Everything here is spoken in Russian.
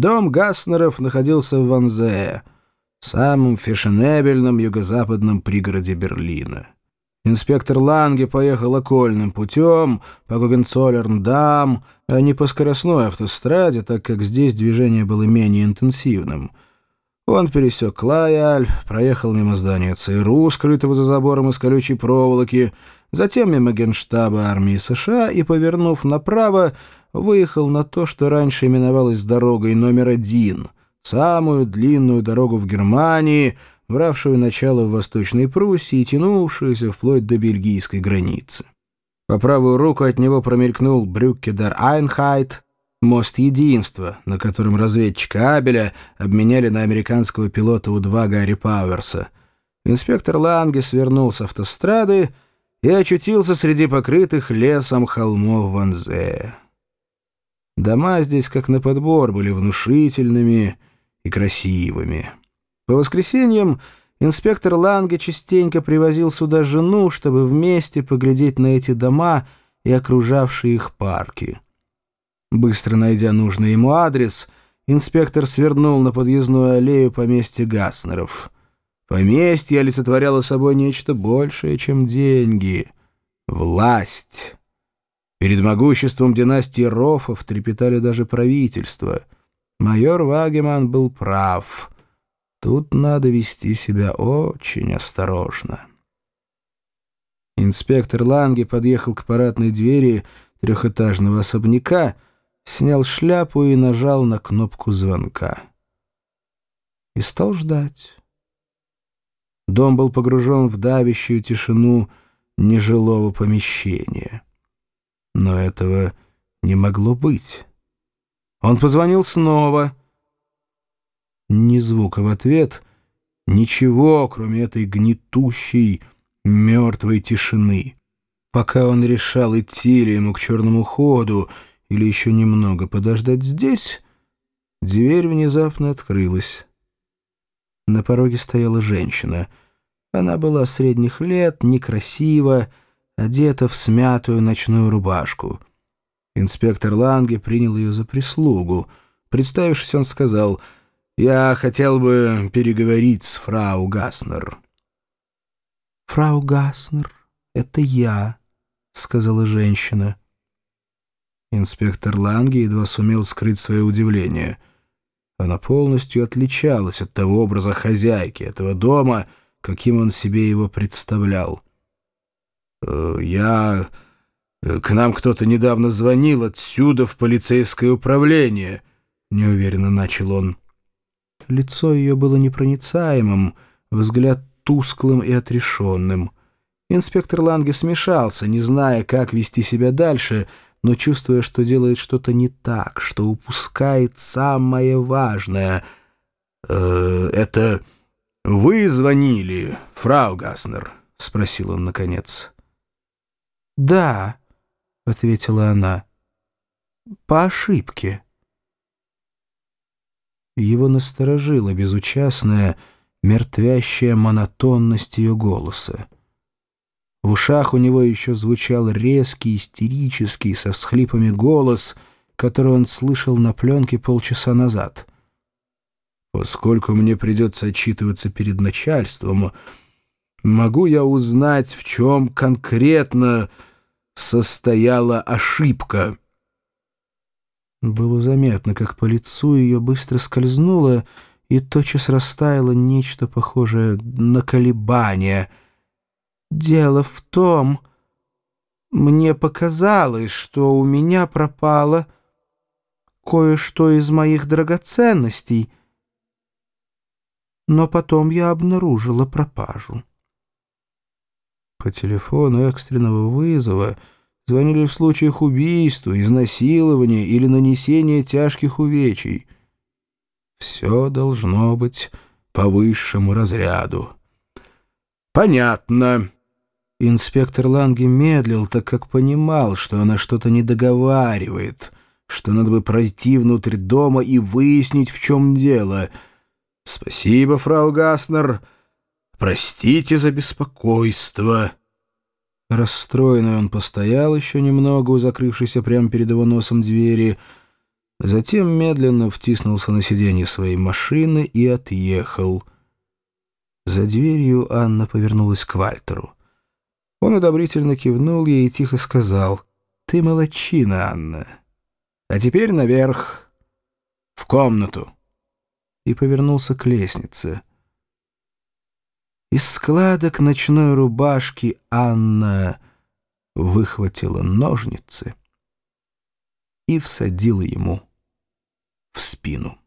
Дом Гаснеров находился в Ванзе, самом фешенебельном юго-западном пригороде Берлина. Инспектор Ланге поехал окольным путем по Гогенцоллерн-Дам, а не по скоростной автостраде, так как здесь движение было менее интенсивным. Он пересек Клайаль, проехал мимо здания ЦРУ, скрытого за забором из колючей проволоки, затем мимо генштаба армии США и, повернув направо, выехал на то, что раньше именовалось дорогой номер один, самую длинную дорогу в Германии — бравшую начало в Восточной Пруссии и тянувшуюся вплоть до бельгийской границы. По правую руку от него промелькнул Брюккедер Айнхайт, мост единства, на котором разведчика Абеля обменяли на американского пилота У-2 Гарри Пауэрса. Инспектор Ланге свернул с автострады и очутился среди покрытых лесом холмов Ванзе. Дома здесь, как на подбор, были внушительными и красивыми. По воскресеньям инспектор Ланге частенько привозил сюда жену, чтобы вместе поглядеть на эти дома и окружавшие их парки. Быстро найдя нужный ему адрес, инспектор свернул на подъездную аллею поместья Гаснеров. Поместье олицетворяло собой нечто большее, чем деньги — власть. Перед могуществом династии Рофов трепетали даже правительства. Майор Вагеман был прав — Тут надо вести себя очень осторожно. Инспектор Ланге подъехал к парадной двери трехэтажного особняка, снял шляпу и нажал на кнопку звонка. И стал ждать. Дом был погружен в давящую тишину нежилого помещения. Но этого не могло быть. Он позвонил снова — ни звука в ответ, ничего, кроме этой гнетущей, мертвой тишины. Пока он решал, идти ли ему к черному ходу или еще немного подождать здесь, дверь внезапно открылась. На пороге стояла женщина. Она была средних лет, некрасива, одета в смятую ночную рубашку. Инспектор Ланге принял ее за прислугу. Представившись, он сказал — я хотел бы переговорить с фрау Гаснер». «Фрау Гаснер, это я», — сказала женщина. Инспектор Ланге едва сумел скрыть свое удивление. Она полностью отличалась от того образа хозяйки этого дома, каким он себе его представлял. «Э, «Я... Э, к нам кто-то недавно звонил отсюда в полицейское управление», — неуверенно начал он. Лицо ее было непроницаемым, взгляд тусклым и отрешенным. Инспектор Ланге смешался, не зная, как вести себя дальше, но чувствуя, что делает что-то не так, что упускает самое важное. «Э, «Это вы звонили, фрау Гаснер?» — спросил он наконец. «Да», — ответила она, — «по ошибке». Его насторожила безучастная, мертвящая монотонность ее голоса. В ушах у него еще звучал резкий, истерический, со всхлипами голос, который он слышал на пленке полчаса назад. «Поскольку мне придется отчитываться перед начальством, могу я узнать, в чем конкретно состояла ошибка?» Было заметно, как по лицу ее быстро скользнуло, и тотчас растаяло нечто похожее на колебание. «Дело в том, мне показалось, что у меня пропало кое-что из моих драгоценностей, но потом я обнаружила пропажу». По телефону экстренного вызова звонили в случаях убийства, изнасилования или нанесения тяжких увечий. Все должно быть по высшему разряду. «Понятно». Инспектор Ланге медлил, так как понимал, что она что-то не договаривает, что надо бы пройти внутрь дома и выяснить, в чем дело. «Спасибо, фрау Гаснер. Простите за беспокойство». Расстроенный он постоял еще немного у закрывшейся прямо перед его носом двери, Затем медленно втиснулся на сиденье своей машины и отъехал. За дверью Анна повернулась к Вальтеру. Он одобрительно кивнул ей и тихо сказал, «Ты молодчина, Анна. А теперь наверх, в комнату». И повернулся к лестнице. Из складок ночной рубашки Анна выхватила ножницы и всадила ему в спину.